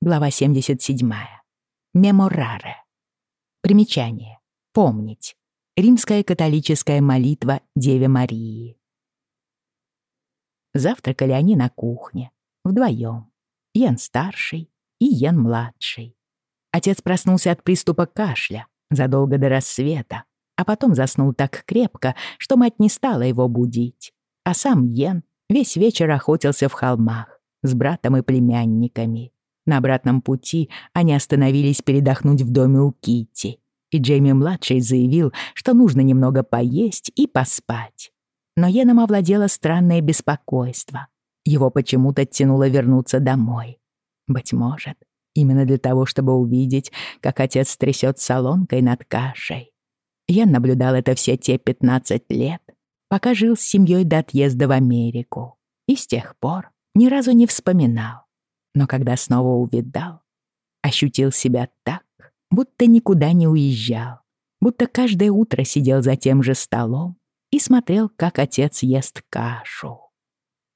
глава 77. Мемораре. Примечание. Помнить. Римская католическая молитва Деве Марии. Завтракали они на кухне, вдвоем. Йен старший и Йен младший. Отец проснулся от приступа кашля задолго до рассвета, а потом заснул так крепко, что мать не стала его будить. А сам Йен весь вечер охотился в холмах с братом и племянниками. На обратном пути они остановились передохнуть в доме у Кити, и Джейми-младший заявил, что нужно немного поесть и поспать. Но Йеном овладело странное беспокойство. Его почему-то тянуло вернуться домой. Быть может, именно для того, чтобы увидеть, как отец трясет солонкой над кашей. Я наблюдал это все те 15 лет, пока жил с семьей до отъезда в Америку. И с тех пор ни разу не вспоминал. Но когда снова увидал, ощутил себя так, будто никуда не уезжал, будто каждое утро сидел за тем же столом и смотрел, как отец ест кашу.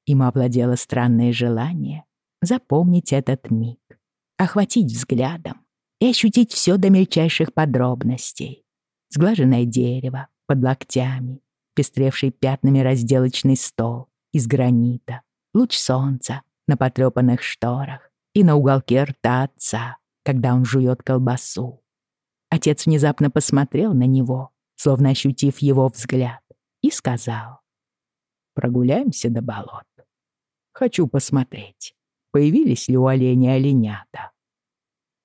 Им овладело странное желание запомнить этот миг, охватить взглядом и ощутить все до мельчайших подробностей. Сглаженное дерево под локтями, пестревший пятнами разделочный стол из гранита, луч солнца на потрёпанных шторах и на уголке рта отца, когда он жует колбасу. Отец внезапно посмотрел на него, словно ощутив его взгляд, и сказал. «Прогуляемся до болот. Хочу посмотреть, появились ли у оленя оленята».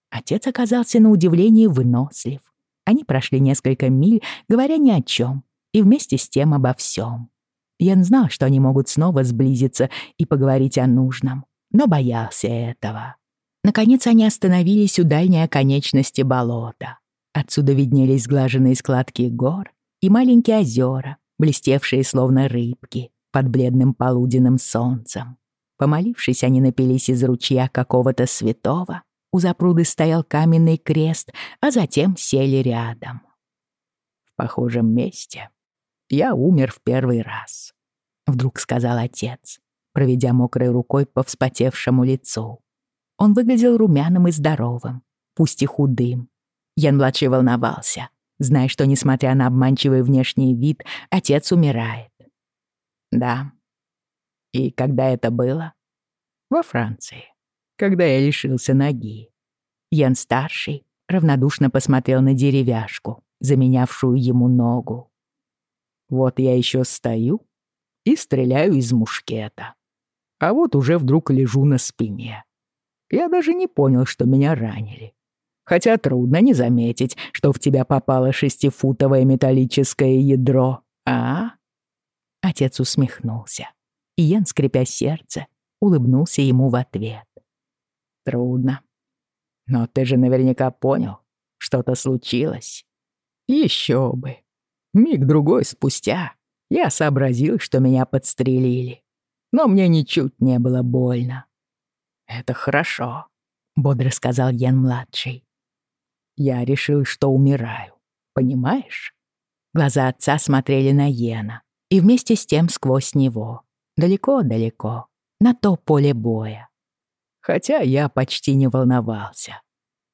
Отец оказался на удивление вынослив. Они прошли несколько миль, говоря ни о чем, и вместе с тем обо всем. Ян знал, что они могут снова сблизиться и поговорить о нужном, но боялся этого. Наконец они остановились у дальней оконечности болота. Отсюда виднелись сглаженные складки гор и маленькие озера, блестевшие словно рыбки под бледным полуденным солнцем. Помолившись, они напились из ручья какого-то святого. У запруды стоял каменный крест, а затем сели рядом. В похожем месте я умер в первый раз», — вдруг сказал отец, проведя мокрой рукой по вспотевшему лицу. Он выглядел румяным и здоровым, пусть и худым. Ян-младший волновался, зная, что, несмотря на обманчивый внешний вид, отец умирает. «Да. И когда это было?» «Во Франции, когда я лишился ноги». Ян-старший равнодушно посмотрел на деревяшку, заменявшую ему ногу. Вот я еще стою и стреляю из мушкета. А вот уже вдруг лежу на спине. Я даже не понял, что меня ранили. Хотя трудно не заметить, что в тебя попало шестифутовое металлическое ядро, а? Отец усмехнулся. И Йен, скрипя сердце, улыбнулся ему в ответ. Трудно. Но ты же наверняка понял, что-то случилось. Еще бы. Миг-другой спустя я сообразил, что меня подстрелили. Но мне ничуть не было больно. «Это хорошо», — бодро сказал Ян-младший. «Я решил, что умираю. Понимаешь?» Глаза отца смотрели на Йена, и вместе с тем сквозь него. Далеко-далеко, на то поле боя. Хотя я почти не волновался.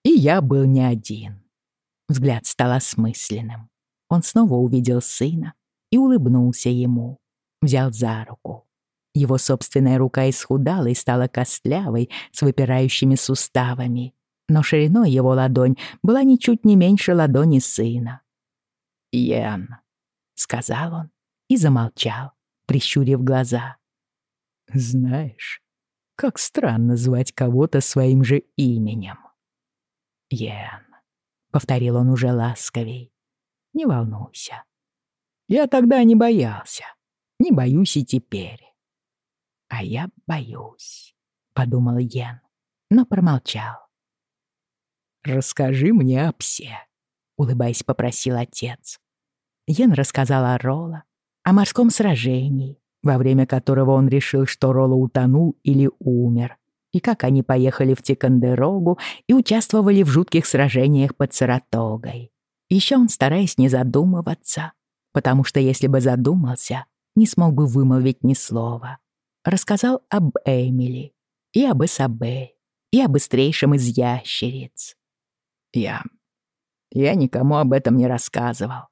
И я был не один. Взгляд стал осмысленным. Он снова увидел сына и улыбнулся ему. Взял за руку. Его собственная рука исхудала и стала костлявой с выпирающими суставами. Но шириной его ладонь была ничуть не меньше ладони сына. «Ян», — сказал он и замолчал, прищурив глаза. «Знаешь, как странно звать кого-то своим же именем». «Ян», — повторил он уже ласковей. Не волнуйся. Я тогда не боялся. Не боюсь и теперь. А я боюсь, — подумал Йен, но промолчал. «Расскажи мне о псе», — улыбаясь, попросил отец. Йен рассказал о Ролла, о морском сражении, во время которого он решил, что Ролла утонул или умер, и как они поехали в Тикандерогу и участвовали в жутких сражениях под Саратогой. Еще он, стараясь не задумываться, потому что если бы задумался, не смог бы вымолвить ни слова, рассказал об Эмили и об Исабель, и о быстрейшем из ящериц. Я... я никому об этом не рассказывал.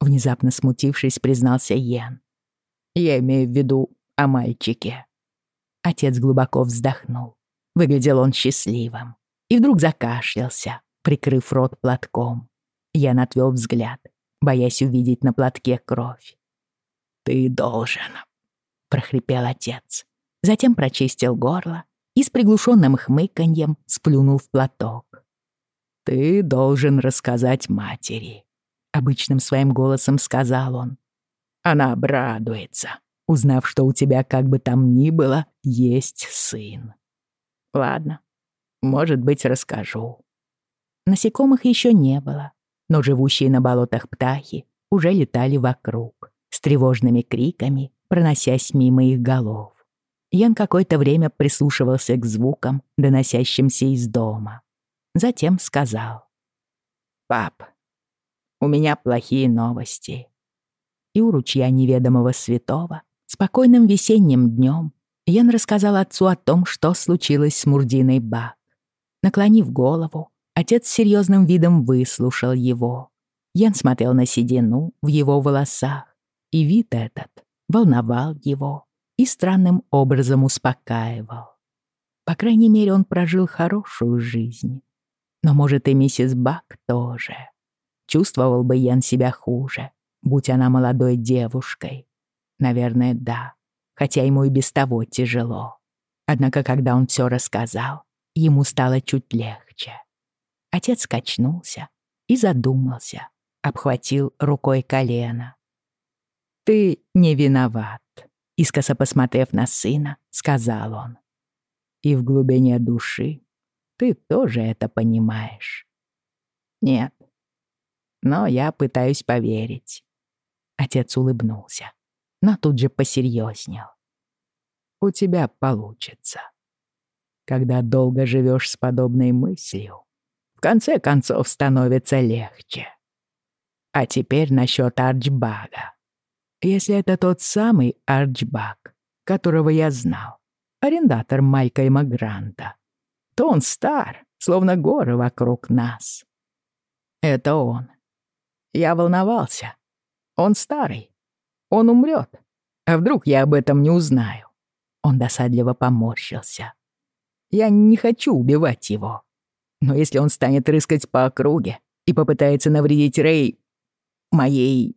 Внезапно смутившись, признался Йен. Я имею в виду о мальчике. Отец глубоко вздохнул. Выглядел он счастливым. И вдруг закашлялся, прикрыв рот платком. Ян отвел взгляд, боясь увидеть на платке кровь. «Ты должен», — прохрипел отец. Затем прочистил горло и с приглушенным хмыканьем сплюнул в платок. «Ты должен рассказать матери», — обычным своим голосом сказал он. «Она обрадуется, узнав, что у тебя, как бы там ни было, есть сын. Ладно, может быть, расскажу». Насекомых еще не было, но живущие на болотах птахи уже летали вокруг, с тревожными криками, проносясь мимо их голов. Ян какое-то время прислушивался к звукам, доносящимся из дома. Затем сказал. «Пап, у меня плохие новости». И у ручья неведомого святого, спокойным весенним днем, Ян рассказал отцу о том, что случилось с Мурдиной Бак. Наклонив голову, отец с серьезным видом выслушал его. Ян смотрел на седину в его волосах, и вид этот волновал его и странным образом успокаивал. По крайней мере, он прожил хорошую жизнь. Но, может, и миссис Бак тоже. Чувствовал бы Ян себя хуже, будь она молодой девушкой. Наверное, да, хотя ему и без того тяжело. Однако, когда он все рассказал, ему стало чуть легче. Отец качнулся и задумался, обхватил рукой колено. «Ты не виноват», — искоса посмотрев на сына, сказал он. «И в глубине души ты тоже это понимаешь». «Нет, но я пытаюсь поверить». Отец улыбнулся, но тут же посерьезнел. «У тебя получится. Когда долго живешь с подобной мыслью, в конце концов становится легче. А теперь насчет Арчбага. Если это тот самый Арчбак, которого я знал, арендатор Майкла Гранта, то он стар, словно горы вокруг нас. Это он. Я волновался. Он старый. Он умрет. А вдруг я об этом не узнаю? Он досадливо поморщился. Я не хочу убивать его. Но если он станет рыскать по округе и попытается навредить Рэй... моей...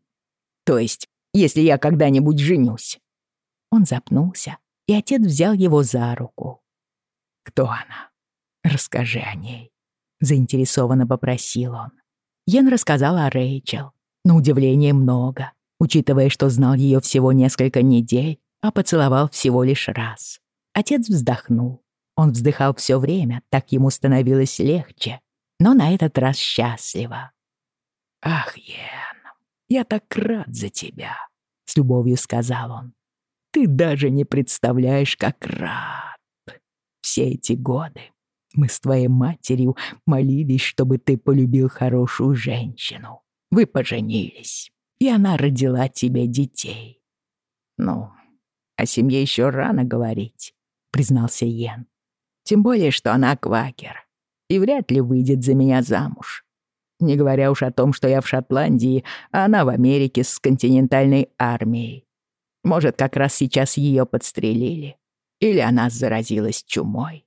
то есть если я когда-нибудь женюсь». Он запнулся, и отец взял его за руку. «Кто она? Расскажи о ней», — заинтересованно попросил он. Йен рассказал о Рэйчел. На удивление много, учитывая, что знал ее всего несколько недель, а поцеловал всего лишь раз. Отец вздохнул. Он вздыхал все время, так ему становилось легче, но на этот раз счастливо. «Ах, Йен, я так рад за тебя», — с любовью сказал он. «Ты даже не представляешь, как рад. Все эти годы мы с твоей матерью молились, чтобы ты полюбил хорошую женщину. Вы поженились, и она родила тебе детей. Ну, о семье еще рано говорить, признался Йен. Тем более, что она квакер и вряд ли выйдет за меня замуж. Не говоря уж о том, что я в Шотландии, а она в Америке с континентальной армией. Может, как раз сейчас ее подстрелили. Или она заразилась чумой.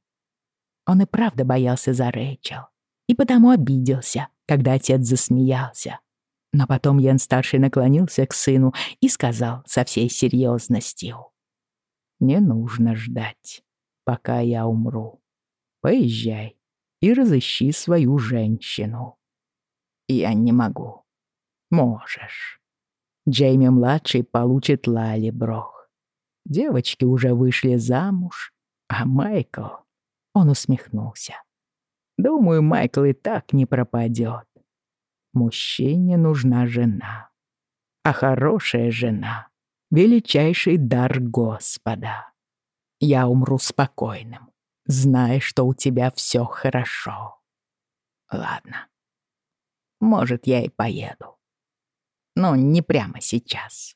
Он и правда боялся за Рэйчел. И потому обиделся, когда отец засмеялся. Но потом Ян-старший наклонился к сыну и сказал со всей серьезностью. «Не нужно ждать, пока я умру. Поезжай и разыщи свою женщину». Я не могу. Можешь. Джейми-младший получит Лали Брох. Девочки уже вышли замуж, а Майкл... Он усмехнулся. Думаю, Майкл и так не пропадет. Мужчине нужна жена. А хорошая жена — величайший дар Господа. Я умру спокойным, зная, что у тебя все хорошо. Ладно, может, я и поеду. Но не прямо сейчас.